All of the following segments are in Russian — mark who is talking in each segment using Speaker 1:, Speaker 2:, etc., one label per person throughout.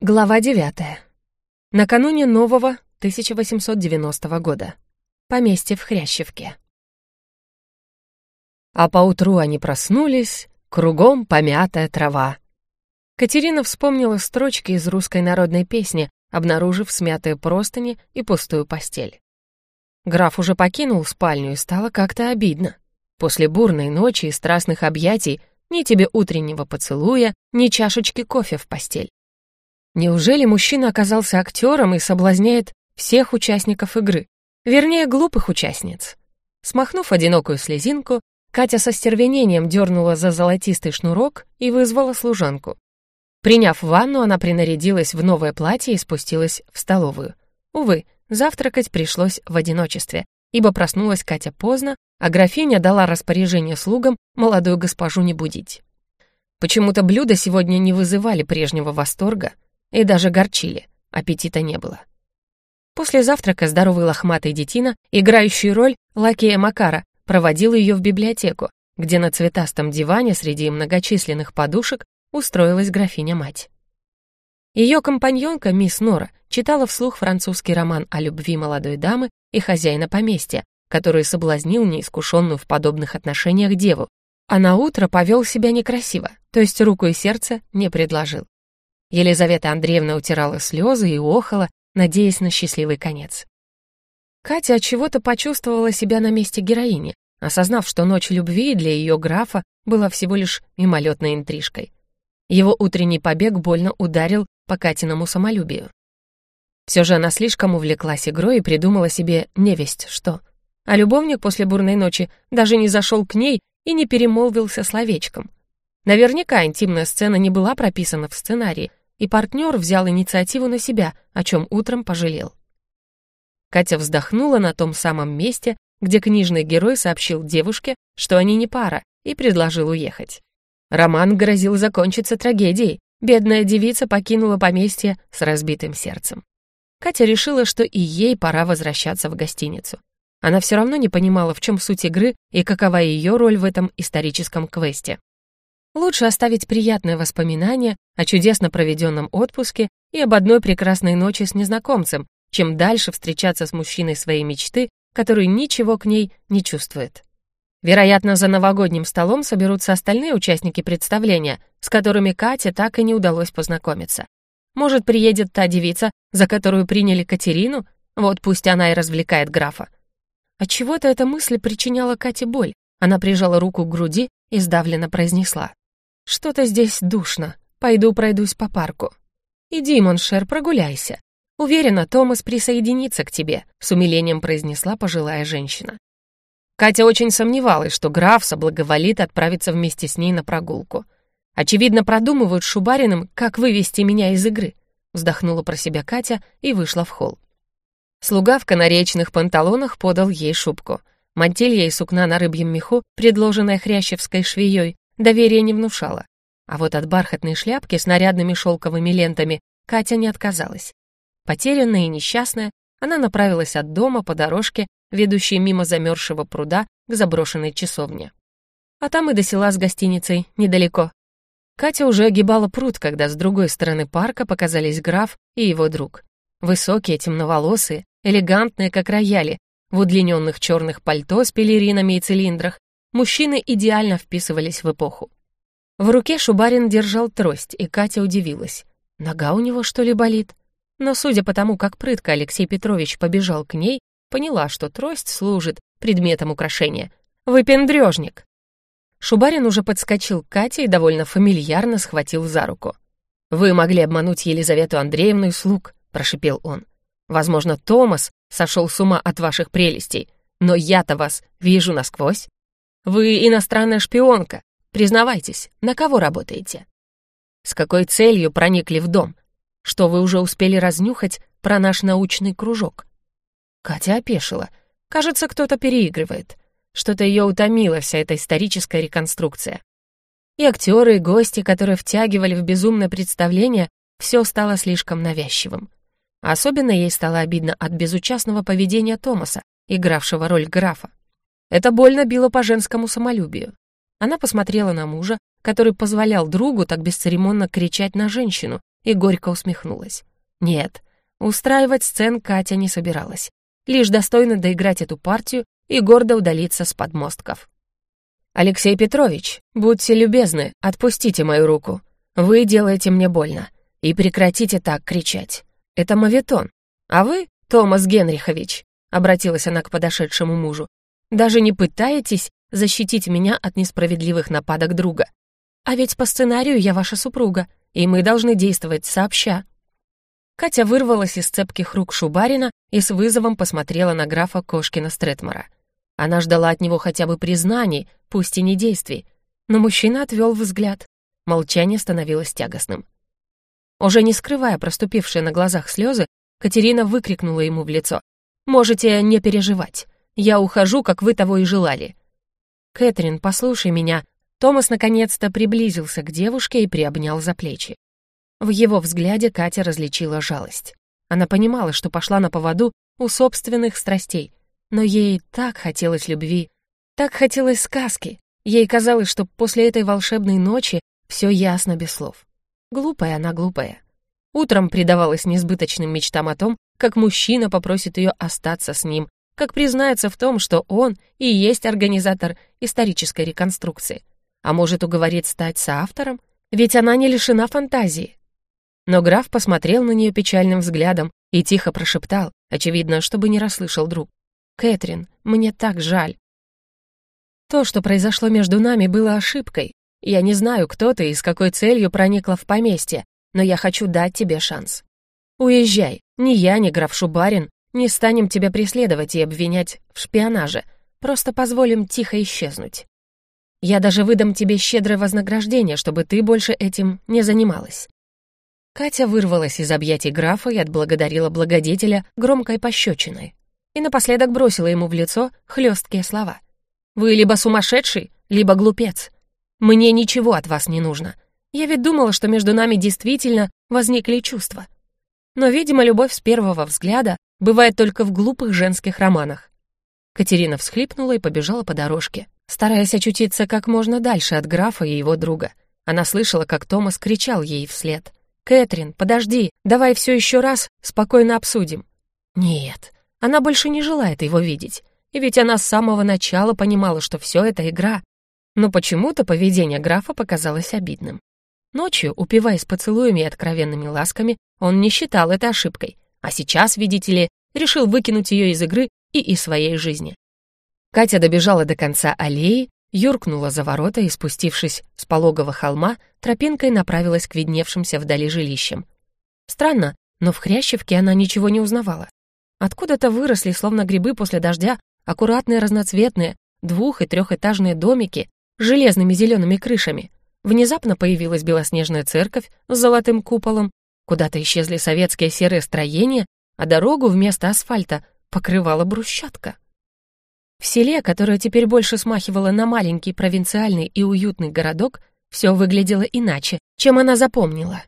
Speaker 1: Глава 9. Накануне нового 1890 года. Поместье в Хрящевке. А поутру они проснулись, кругом помятая трава. Катерина вспомнила строчки из русской народной песни, обнаружив смятые простыни и пустую постель. Граф уже покинул спальню и стало как-то обидно. После бурной ночи и страстных объятий ни тебе утреннего поцелуя, ни чашечки кофе в постель. Неужели мужчина оказался актером и соблазняет всех участников игры? Вернее, глупых участниц. Смахнув одинокую слезинку, Катя со стервенением дернула за золотистый шнурок и вызвала служанку. Приняв ванну, она принарядилась в новое платье и спустилась в столовую. Увы, завтракать пришлось в одиночестве, ибо проснулась Катя поздно, а графиня дала распоряжение слугам молодую госпожу не будить. Почему-то блюда сегодня не вызывали прежнего восторга, и даже горчили, аппетита не было. После завтрака здоровый лохматый детина, играющий роль лакея Макара, проводил ее в библиотеку, где на цветастом диване среди многочисленных подушек устроилась графиня-мать. Ее компаньонка, мисс Нора, читала вслух французский роман о любви молодой дамы и хозяина поместья, который соблазнил неискушенную в подобных отношениях деву, а на утро повел себя некрасиво, то есть руку и сердце не предложил. Елизавета Андреевна утирала слезы и охала, надеясь на счастливый конец. Катя от чего-то почувствовала себя на месте героини, осознав, что ночь любви для ее графа была всего лишь мимолетной интрижкой. Его утренний побег больно ударил по Катиному самолюбию. Все же она слишком увлеклась игрой и придумала себе невесть что. А любовник после бурной ночи даже не зашел к ней и не перемолвился словечком. Наверняка интимная сцена не была прописана в сценарии, и партнер взял инициативу на себя, о чем утром пожалел. Катя вздохнула на том самом месте, где книжный герой сообщил девушке, что они не пара, и предложил уехать. Роман грозил закончиться трагедией. Бедная девица покинула поместье с разбитым сердцем. Катя решила, что и ей пора возвращаться в гостиницу. Она все равно не понимала, в чем суть игры и какова ее роль в этом историческом квесте. Лучше оставить приятное воспоминание о чудесно проведенном отпуске и об одной прекрасной ночи с незнакомцем, чем дальше встречаться с мужчиной своей мечты, который ничего к ней не чувствует. Вероятно, за новогодним столом соберутся остальные участники представления, с которыми Кате так и не удалось познакомиться. Может, приедет та девица, за которую приняли Катерину? Вот пусть она и развлекает графа. Отчего-то эта мысль причиняла Кате боль. Она прижала руку к груди и сдавленно произнесла. «Что-то здесь душно. Пойду пройдусь по парку». «Иди, Моншер, прогуляйся. Уверена, Томас присоединится к тебе», — с умилением произнесла пожилая женщина. Катя очень сомневалась, что граф соблаговолит отправиться вместе с ней на прогулку. Очевидно, продумывают Шубариным, как вывести меня из игры. Вздохнула про себя Катя и вышла в холл. Слуга в канаречных панталонах подал ей шубку. Мантилья из сукна на рыбьем меху, предложенная хрящевской швеей, доверия не внушала. А вот от бархатной шляпки с нарядными шелковыми лентами Катя не отказалась. Потерянная и несчастная, она направилась от дома по дорожке, ведущей мимо замерзшего пруда к заброшенной часовне. А там и до села с гостиницей недалеко. Катя уже огибала пруд, когда с другой стороны парка показались граф и его друг. Высокие, темноволосые, элегантные, как рояли, в удлиненных черных пальто с пелеринами и цилиндрах, Мужчины идеально вписывались в эпоху. В руке Шубарин держал трость, и Катя удивилась. Нога у него, что ли, болит? Но, судя по тому, как прытко Алексей Петрович побежал к ней, поняла, что трость служит предметом украшения. «Выпендрежник!» Шубарин уже подскочил к Кате и довольно фамильярно схватил за руку. «Вы могли обмануть Елизавету Андреевну и слуг», — прошипел он. «Возможно, Томас сошел с ума от ваших прелестей, но я-то вас вижу насквозь. Вы иностранная шпионка. Признавайтесь, на кого работаете? С какой целью проникли в дом? Что вы уже успели разнюхать про наш научный кружок? Катя опешила. Кажется, кто-то переигрывает. Что-то ее утомила вся эта историческая реконструкция. И актеры, и гости, которые втягивали в безумное представление, все стало слишком навязчивым. Особенно ей стало обидно от безучастного поведения Томаса, игравшего роль графа. Это больно било по женскому самолюбию. Она посмотрела на мужа, который позволял другу так бесцеремонно кричать на женщину, и горько усмехнулась. Нет, устраивать сцен Катя не собиралась. Лишь достойно доиграть эту партию и гордо удалиться с подмостков. «Алексей Петрович, будьте любезны, отпустите мою руку. Вы делаете мне больно. И прекратите так кричать. Это мавитон. А вы, Томас Генрихович, обратилась она к подошедшему мужу, даже не пытаетесь защитить меня от несправедливых нападок друга. А ведь по сценарию я ваша супруга, и мы должны действовать сообща». Катя вырвалась из цепких рук Шубарина и с вызовом посмотрела на графа Кошкина Стретмора. Она ждала от него хотя бы признаний, пусть и не действий, но мужчина отвел взгляд. Молчание становилось тягостным. Уже не скрывая проступившие на глазах слезы, Катерина выкрикнула ему в лицо. «Можете не переживать. Я ухожу, как вы того и желали». «Кэтрин, послушай меня». Томас наконец-то приблизился к девушке и приобнял за плечи. В его взгляде Катя различила жалость. Она понимала, что пошла на поводу у собственных страстей, но ей так хотелось любви, так хотелось сказки. Ей казалось, что после этой волшебной ночи все ясно без слов. Глупая она, глупая. Утром предавалась несбыточным мечтам о том, как мужчина попросит ее остаться с ним, как признается в том, что он и есть организатор исторической реконструкции. А может уговорить стать соавтором? Ведь она не лишена фантазии. Но граф посмотрел на нее печальным взглядом и тихо прошептал, очевидно, чтобы не расслышал друг. «Кэтрин, мне так жаль. То, что произошло между нами, было ошибкой, я не знаю, кто ты и с какой целью проникла в поместье, но я хочу дать тебе шанс. Уезжай. Ни я, ни граф Шубарин не станем тебя преследовать и обвинять в шпионаже. Просто позволим тихо исчезнуть. Я даже выдам тебе щедрое вознаграждение, чтобы ты больше этим не занималась». Катя вырвалась из объятий графа и отблагодарила благодетеля громкой пощечиной. И напоследок бросила ему в лицо хлесткие слова. «Вы либо сумасшедший, либо глупец. Мне ничего от вас не нужно. Я ведь думала, что между нами действительно возникли чувства. Но, видимо, любовь с первого взгляда бывает только в глупых женских романах. Катерина всхлипнула и побежала по дорожке, стараясь очутиться как можно дальше от графа и его друга. Она слышала, как Томас кричал ей вслед. «Кэтрин, подожди, давай все еще раз спокойно обсудим». Нет, она больше не желает его видеть. И ведь она с самого начала понимала, что все это игра, но почему-то поведение графа показалось обидным. Ночью, упиваясь поцелуями и откровенными ласками, он не считал это ошибкой, а сейчас, видите ли, решил выкинуть ее из игры и из своей жизни. Катя добежала до конца аллеи, юркнула за ворота и, спустившись с пологого холма, тропинкой направилась к видневшимся вдали жилищам. Странно, но в Хрящевке она ничего не узнавала. Откуда-то выросли, словно грибы после дождя, аккуратные разноцветные двух- и трехэтажные домики с железными зелеными крышами. Внезапно появилась белоснежная церковь с золотым куполом, куда-то исчезли советские серые строения, а дорогу вместо асфальта покрывала брусчатка. В селе, которое теперь больше смахивало на маленький провинциальный и уютный городок, все выглядело иначе, чем она запомнила.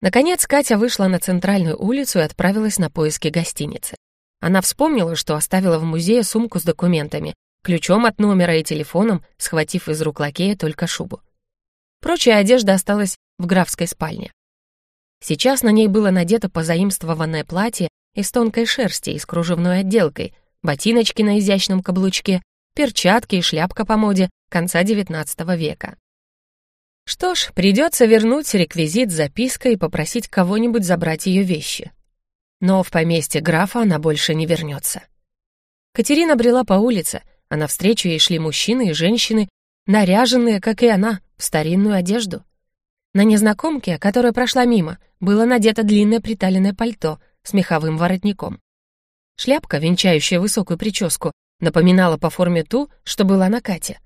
Speaker 1: Наконец Катя вышла на центральную улицу и отправилась на поиски гостиницы. Она вспомнила, что оставила в музее сумку с документами, ключом от номера и телефоном, схватив из рук лакея только шубу. Прочая одежда осталась в графской спальне. Сейчас на ней было надето позаимствованное платье из тонкой шерсти и с кружевной отделкой, ботиночки на изящном каблучке, перчатки и шляпка по моде конца XIX века. Что ж, придется вернуть реквизит запиской и попросить кого-нибудь забрать ее вещи. Но в поместье графа она больше не вернется. Катерина брела по улице, а навстречу ей шли мужчины и женщины, наряженные, как и она, в старинную одежду. На незнакомке, которая прошла мимо, было надето длинное приталенное пальто с меховым воротником. Шляпка, венчающая высокую прическу, напоминала по форме ту, что была на Кате.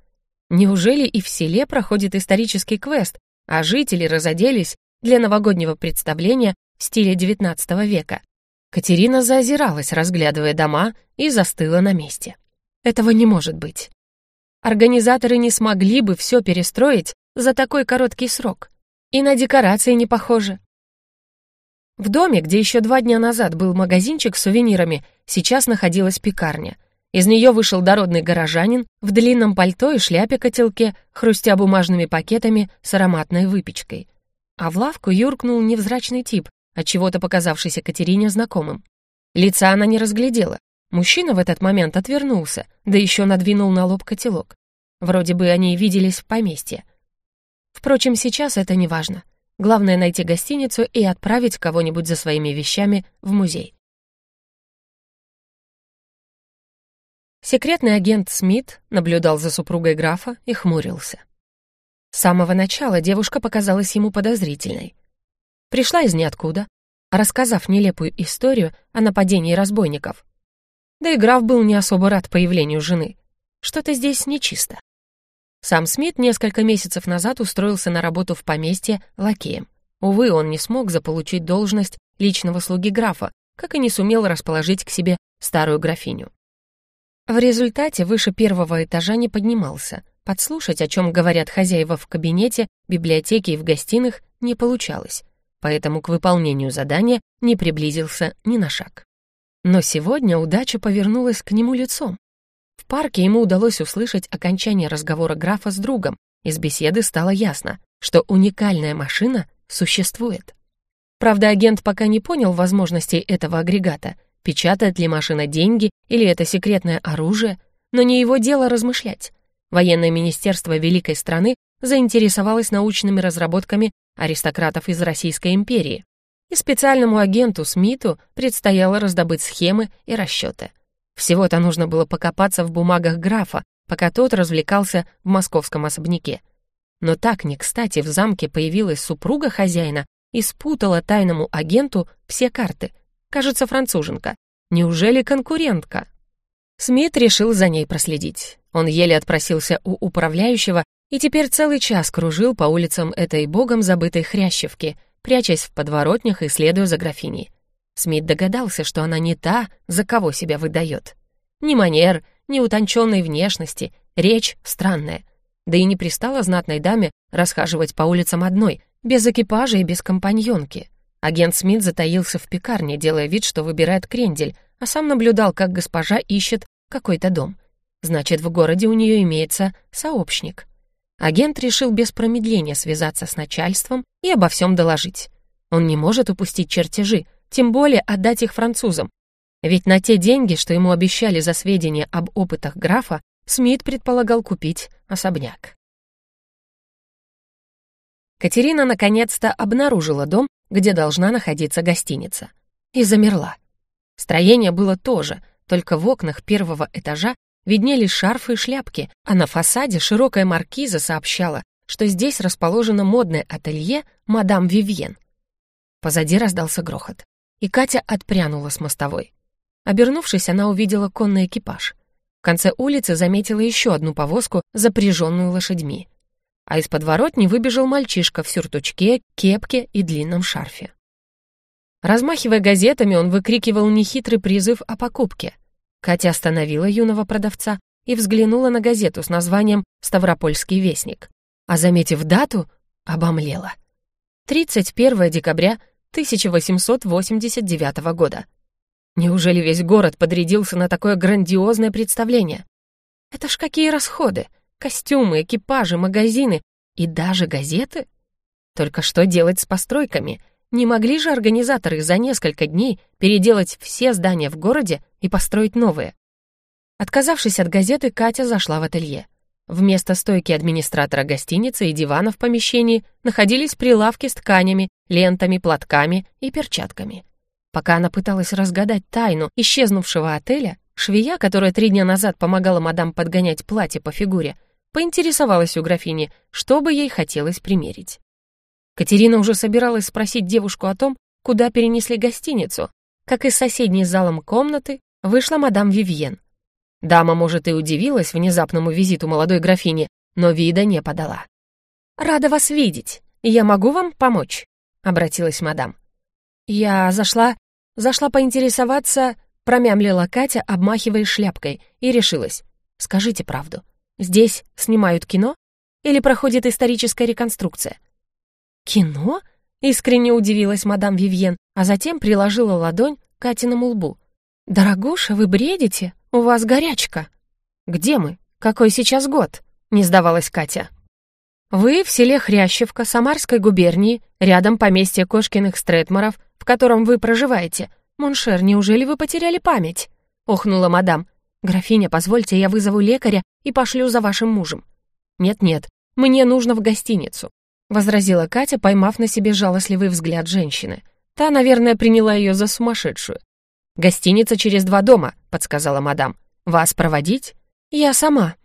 Speaker 1: Неужели и в селе проходит исторический квест, а жители разоделись для новогоднего представления в стиле XIX века? Катерина заозиралась, разглядывая дома, и застыла на месте. Этого не может быть. Организаторы не смогли бы все перестроить за такой короткий срок. И на декорации не похоже. В доме, где еще два дня назад был магазинчик с сувенирами, сейчас находилась пекарня. Из нее вышел дородный горожанин в длинном пальто и шляпе-котелке, хрустя бумажными пакетами с ароматной выпечкой. а в лавку юркнул невзрачный тип, отчего-то показавшийся Катерине знакомым. Лица она не разглядела. Мужчина в этот момент отвернулся, да еще надвинул на лоб котелок. Вроде бы они виделись в поместье. Впрочем, сейчас это не важно. Главное — найти гостиницу и отправить кого-нибудь за своими вещами в музей. Секретный агент Смит наблюдал за супругой графа и хмурился. С самого начала девушка показалась ему подозрительной. Пришла из ниоткуда, рассказав нелепую историю о нападении разбойников. Да и граф был не особо рад появлению жены. Что-то здесь нечисто. Сам Смит несколько месяцев назад устроился на работу в поместье лакеем. Увы, он не смог заполучить должность личного слуги графа, как и не сумел расположить к себе старую графиню. В результате выше первого этажа не поднимался. Подслушать, о чем говорят хозяева в кабинете, библиотеке и в гостиных, не получалось, поэтому к выполнению задания не приблизился ни на шаг. Но сегодня удача повернулась к нему лицом. В парке ему удалось услышать окончание разговора графа с другом. Из беседы стало ясно, что уникальная машина существует. Правда, агент пока не понял возможностей этого агрегата — Печатает ли машина деньги или это секретное оружие? Но не его дело размышлять. Военное министерство великой страны заинтересовалось научными разработками аристократов из Российской империи. И специальному агенту Смиту предстояло раздобыть схемы и расчеты. Всего-то нужно было покопаться в бумагах графа, пока тот развлекался в московском особняке. Но так не кстати в замке появилась супруга хозяина и спутала тайному агенту все карты — Кажется, француженка. Неужели конкурентка? Смит решил за ней проследить. Он еле отпросился у управляющего и теперь целый час кружил по улицам этой богом забытой хрящевки, прячась в подворотнях и следуя за графиней. Смит догадался, что она не та, за кого себя выдает. Ни манер, ни утонченной внешности, речь странная. Да и не пристала знатной даме расхаживать по улицам одной, без экипажа и без компаньонки. Агент Смит затаился в пекарне, делая вид, что выбирает крендель, а сам наблюдал, как госпожа ищет какой-то дом. Значит, в городе у нее имеется сообщник. Агент решил без промедления связаться с начальством и обо всем доложить. Он не может упустить чертежи, тем более отдать их французам. Ведь на те деньги, что ему обещали за сведения об опытах графа, Смит предполагал купить особняк. Катерина наконец-то обнаружила дом, где должна находиться гостиница. И замерла. Строение было тоже, только в окнах первого этажа виднелись шарфы и шляпки, а на фасаде широкая маркиза сообщала, что здесь расположено модное ателье «Мадам Вивьен». Позади раздался грохот, и Катя отпрянула с мостовой. Обернувшись, она увидела конный экипаж. В конце улицы заметила еще одну повозку, запряженную лошадьми а из подворотни выбежал мальчишка в сюртучке, кепке и длинном шарфе. Размахивая газетами, он выкрикивал нехитрый призыв о покупке. Катя остановила юного продавца и взглянула на газету с названием «Ставропольский вестник», а, заметив дату, обомлела. 31 декабря 1889 года. Неужели весь город подрядился на такое грандиозное представление? Это ж какие расходы! Костюмы, экипажи, магазины и даже газеты? Только что делать с постройками? Не могли же организаторы за несколько дней переделать все здания в городе и построить новые? Отказавшись от газеты, Катя зашла в ателье. Вместо стойки администратора гостиницы и дивана в помещении находились прилавки с тканями, лентами, платками и перчатками. Пока она пыталась разгадать тайну исчезнувшего отеля, швея, которая три дня назад помогала мадам подгонять платье по фигуре, Поинтересовалась у графини, что бы ей хотелось примерить. Катерина уже собиралась спросить девушку о том, куда перенесли гостиницу, как из соседней залом комнаты вышла мадам Вивьен. Дама, может, и удивилась внезапному визиту молодой графини, но вида не подала. «Рада вас видеть. Я могу вам помочь?» — обратилась мадам. «Я зашла... зашла поинтересоваться...» — промямлила Катя, обмахивая шляпкой, и решилась. «Скажите правду. Здесь снимают кино? Или проходит историческая реконструкция? Кино? Искренне удивилась мадам Вивьен, а затем приложила ладонь к Катиному лбу. «Дорогуша, вы бредите? У вас горячка». «Где мы? Какой сейчас год?» — не сдавалась Катя. «Вы в селе Хрящевка Самарской губернии, рядом поместье Кошкиных Стретморов, в котором вы проживаете. Моншер, неужели вы потеряли память?» — охнула мадам. «Графиня, позвольте, я вызову лекаря и пошлю за вашим мужем». «Нет-нет, мне нужно в гостиницу», — возразила Катя, поймав на себе жалостливый взгляд женщины. Та, наверное, приняла ее за сумасшедшую. «Гостиница через два дома», — подсказала мадам. «Вас проводить?» «Я сама».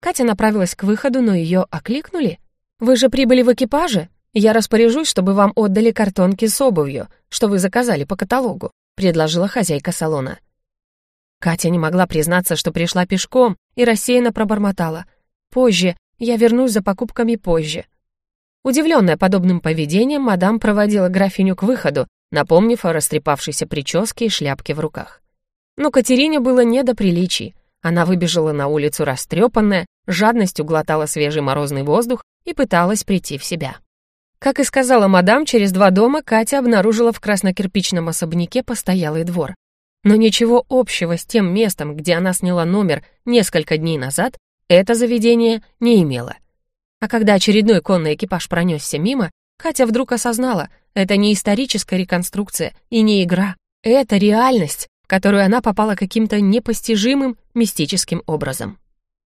Speaker 1: Катя направилась к выходу, но ее окликнули. «Вы же прибыли в экипаже? Я распоряжусь, чтобы вам отдали картонки с обувью, что вы заказали по каталогу», — предложила хозяйка салона. Катя не могла признаться, что пришла пешком, и рассеянно пробормотала. «Позже, я вернусь за покупками позже». Удивленная подобным поведением, мадам проводила графиню к выходу, напомнив о растрепавшейся прическе и шляпке в руках. Но Катерине было не до приличий. Она выбежала на улицу растрепанная, жадностью глотала свежий морозный воздух и пыталась прийти в себя. Как и сказала мадам, через два дома Катя обнаружила в краснокирпичном особняке постоялый двор. Но ничего общего с тем местом, где она сняла номер несколько дней назад, это заведение не имело. А когда очередной конный экипаж пронесся мимо, Катя вдруг осознала, это не историческая реконструкция и не игра. Это реальность, в которую она попала каким-то непостижимым мистическим образом.